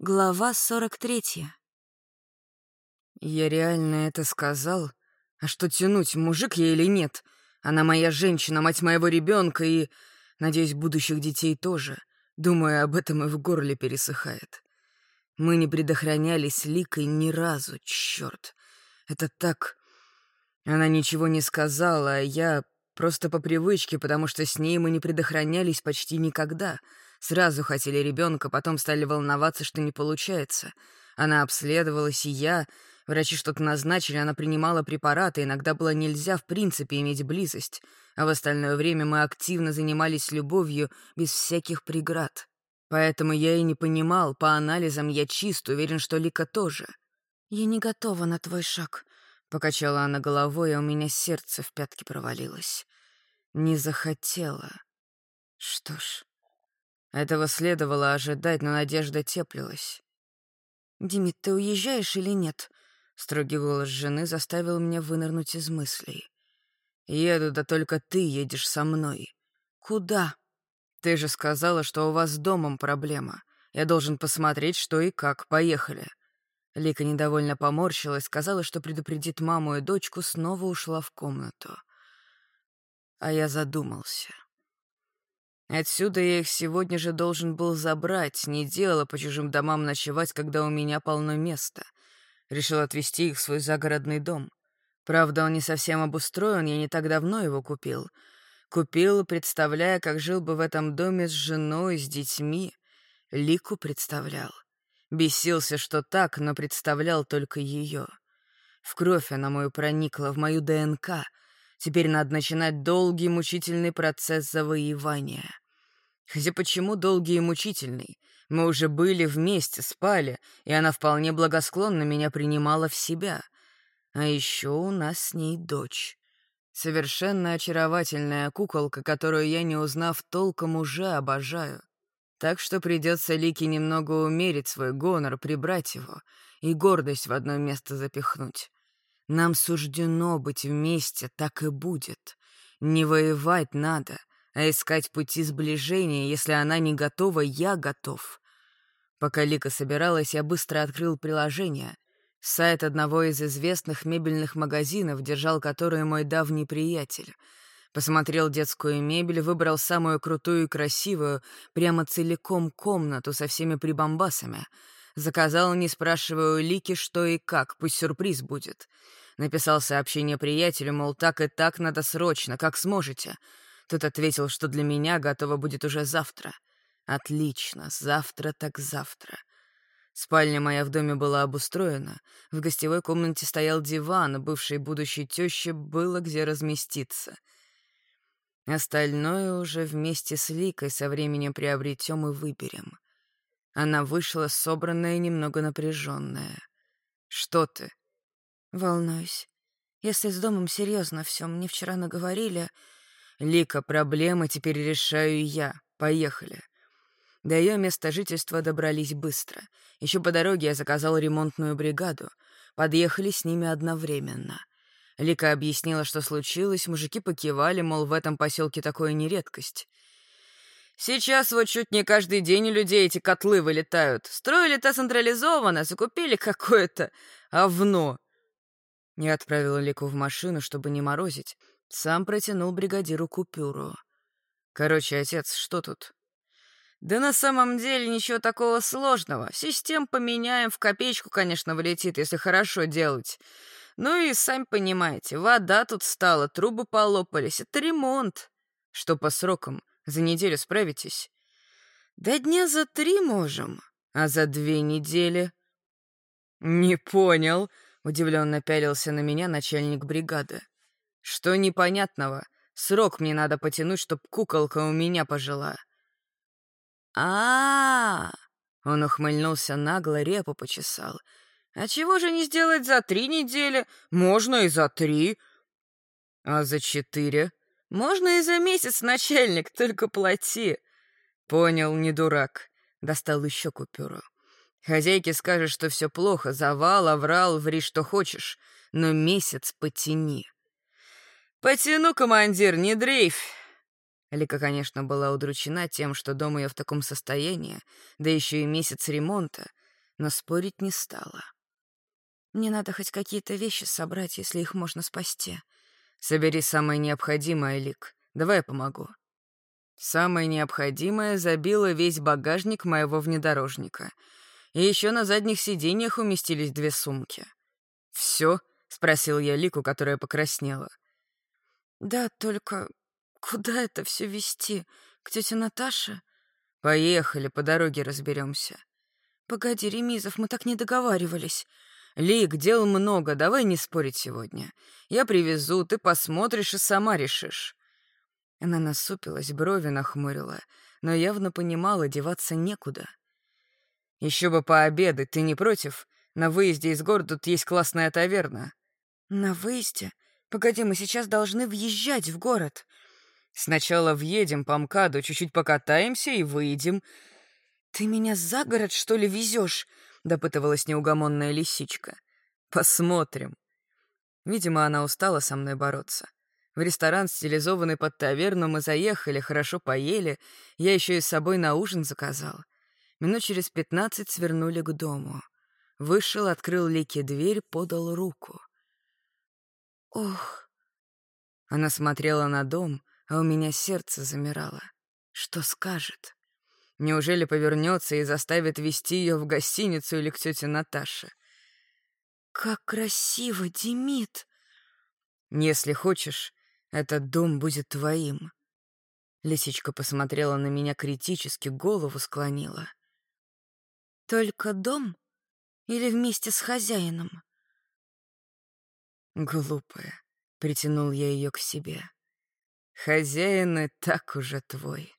Глава 43. Я реально это сказал? А что тянуть, мужик я или нет? Она моя женщина, мать моего ребенка и, надеюсь, будущих детей тоже. Думаю, об этом и в горле пересыхает. Мы не предохранялись Ликой ни разу, черт. Это так... Она ничего не сказала, а я просто по привычке, потому что с ней мы не предохранялись почти никогда — Сразу хотели ребенка, потом стали волноваться, что не получается. Она обследовалась, и я... Врачи что-то назначили, она принимала препараты, иногда было нельзя в принципе иметь близость, а в остальное время мы активно занимались любовью без всяких преград. Поэтому я и не понимал, по анализам я чист, уверен, что Лика тоже. «Я не готова на твой шаг», — покачала она головой, а у меня сердце в пятки провалилось. Не захотела. Что ж, этого следовало ожидать, но надежда теплилась. «Димит, ты уезжаешь или нет?» Строгий голос жены заставил меня вынырнуть из мыслей. «Еду, да только ты едешь со мной». «Куда?» «Ты же сказала, что у вас с домом проблема. Я должен посмотреть, что и как. Поехали». Лика недовольно поморщилась, сказала, что предупредит маму и дочку, снова ушла в комнату. А я задумался. Отсюда я их сегодня же должен был забрать, не дело по чужим домам ночевать, когда у меня полно места. Решил отвезти их в свой загородный дом. Правда, он не совсем обустроен, я не так давно его купил. Купил, представляя, как жил бы в этом доме с женой, с детьми. Лику представлял. Бесился, что так, но представлял только ее. В кровь она мою проникла, в мою ДНК — Теперь надо начинать долгий мучительный процесс завоевания. Хотя почему долгий и мучительный? Мы уже были вместе, спали, и она вполне благосклонно меня принимала в себя. А еще у нас с ней дочь. Совершенно очаровательная куколка, которую я, не узнав толком, уже обожаю. Так что придется Лике немного умерить свой гонор, прибрать его и гордость в одно место запихнуть. Нам суждено быть вместе, так и будет. Не воевать надо, а искать пути сближения. Если она не готова, я готов. Пока Лика собиралась, я быстро открыл приложение. Сайт одного из известных мебельных магазинов, держал который мой давний приятель. Посмотрел детскую мебель, выбрал самую крутую и красивую, прямо целиком комнату со всеми прибамбасами. Заказал, не спрашивая у Лики, что и как, пусть сюрприз будет. Написал сообщение приятелю, мол, так и так надо срочно, как сможете. Тот ответил, что для меня готово будет уже завтра. Отлично, завтра так завтра. Спальня моя в доме была обустроена. В гостевой комнате стоял диван, бывшей будущей тёще было где разместиться. Остальное уже вместе с Ликой со временем приобретем и выберем. Она вышла собранная и немного напряженная. «Что ты?» Волнуюсь. Если с домом серьезно все, мне вчера наговорили... Лика, проблемы теперь решаю я. Поехали. До ее места жительства добрались быстро. Еще по дороге я заказал ремонтную бригаду. Подъехали с ними одновременно. Лика объяснила, что случилось, мужики покивали, мол, в этом поселке такое не редкость. Сейчас вот чуть не каждый день у людей эти котлы вылетают. Строили-то централизованно, закупили какое-то овно. Не отправил Лику в машину, чтобы не морозить. Сам протянул бригадиру купюру. «Короче, отец, что тут?» «Да на самом деле ничего такого сложного. Систем поменяем, в копеечку, конечно, влетит, если хорошо делать. Ну и, сами понимаете, вода тут стала, трубы полопались. Это ремонт. Что по срокам? За неделю справитесь?» «Да дня за три можем. А за две недели?» «Не понял», Удивленно пялился на меня начальник бригады. «Что непонятного? Срок мне надо потянуть, чтоб куколка у меня пожила». А, -а, а Он ухмыльнулся нагло, репу почесал. «А чего же не сделать за три недели? Можно и за три». «А за четыре?» «Можно и за месяц, начальник, только плати». «Понял, не дурак». Достал еще купюру. Хозяйке скажешь, что все плохо, завал, оврал, ври, что хочешь, но месяц потяни. «Потяну, командир, не дрейфь!» Лика, конечно, была удручена тем, что дом ее в таком состоянии, да еще и месяц ремонта. но спорить не стала. Мне надо хоть какие-то вещи собрать, если их можно спасти. Собери самое необходимое, Лик. Давай я помогу. Самое необходимое забило весь багажник моего внедорожника. И еще на задних сиденьях уместились две сумки. Все? спросил я Лику, которая покраснела. Да, только куда это все вести? К тете Наташе? Поехали, по дороге разберемся. Погоди, Ремизов, мы так не договаривались. Лик, дел много, давай не спорить сегодня. Я привезу, ты посмотришь и сама решишь. Она насупилась, брови нахмурила, но явно понимала, деваться некуда. Еще бы пообедать, ты не против? На выезде из города тут есть классная таверна. На выезде? Погоди, мы сейчас должны въезжать в город. Сначала въедем по МКАДу, чуть-чуть покатаемся и выйдем. Ты меня за город, что ли, везешь? Допытывалась неугомонная лисичка. Посмотрим. Видимо, она устала со мной бороться. В ресторан, стилизованный под таверну, мы заехали, хорошо поели. Я еще и с собой на ужин заказал. Минут через пятнадцать свернули к дому. Вышел, открыл Лике дверь, подал руку. «Ох!» Она смотрела на дом, а у меня сердце замирало. Что скажет? Неужели повернется и заставит вести ее в гостиницу или к тете Наташе? «Как красиво, Демид!» «Если хочешь, этот дом будет твоим». Лисичка посмотрела на меня критически, голову склонила. «Только дом или вместе с хозяином?» Глупая, притянул я ее к себе. Хозяин и так уже твой.